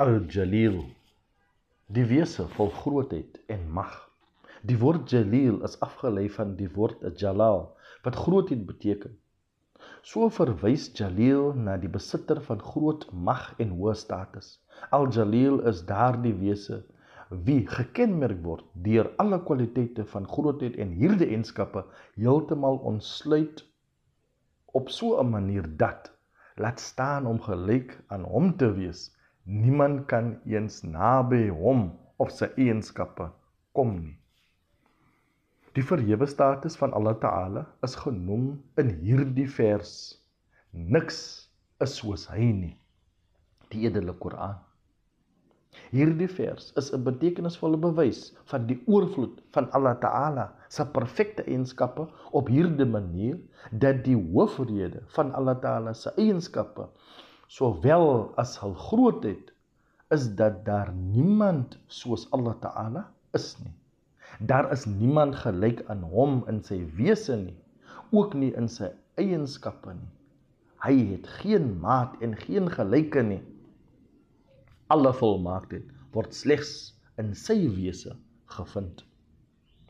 Al-Jalil, die wese vol grootheid en mag. Die woord Jalil is afgelei van die woord Jalal wat grootheid beteken. So verwys Jalil na die besitter van groot mag en hoë status. Al-Jalil is daardie wese wie gekenmerk word deur alle kwaliteite van grootheid en hierde eenskappe heeltemal ontsluit op so 'n manier dat laat staan om gelyk aan hom te wees niemand kan eens naby hom of sy eienskappe kom nie. Die verhewe status van Allah Taala is genoem in hierdie vers niks is soos hy nie. Die edele Koran. Hierdie vers is 'n betekenisvolle bewys van die oorvloed van Allah Taala se perfekte eienskappe op hierdie manier dat die hoofrede van Allah Taala se eienskappe sowel as hul grootheid is dat daar niemand soos Allah Taala is nie. Daar is niemand gelyk aan hom in sy wese nie, ook nie in sy eienskappe nie. Hy het geen maat en geen gelyke nie alle volmaaktheid word slegs in sy wese gevind.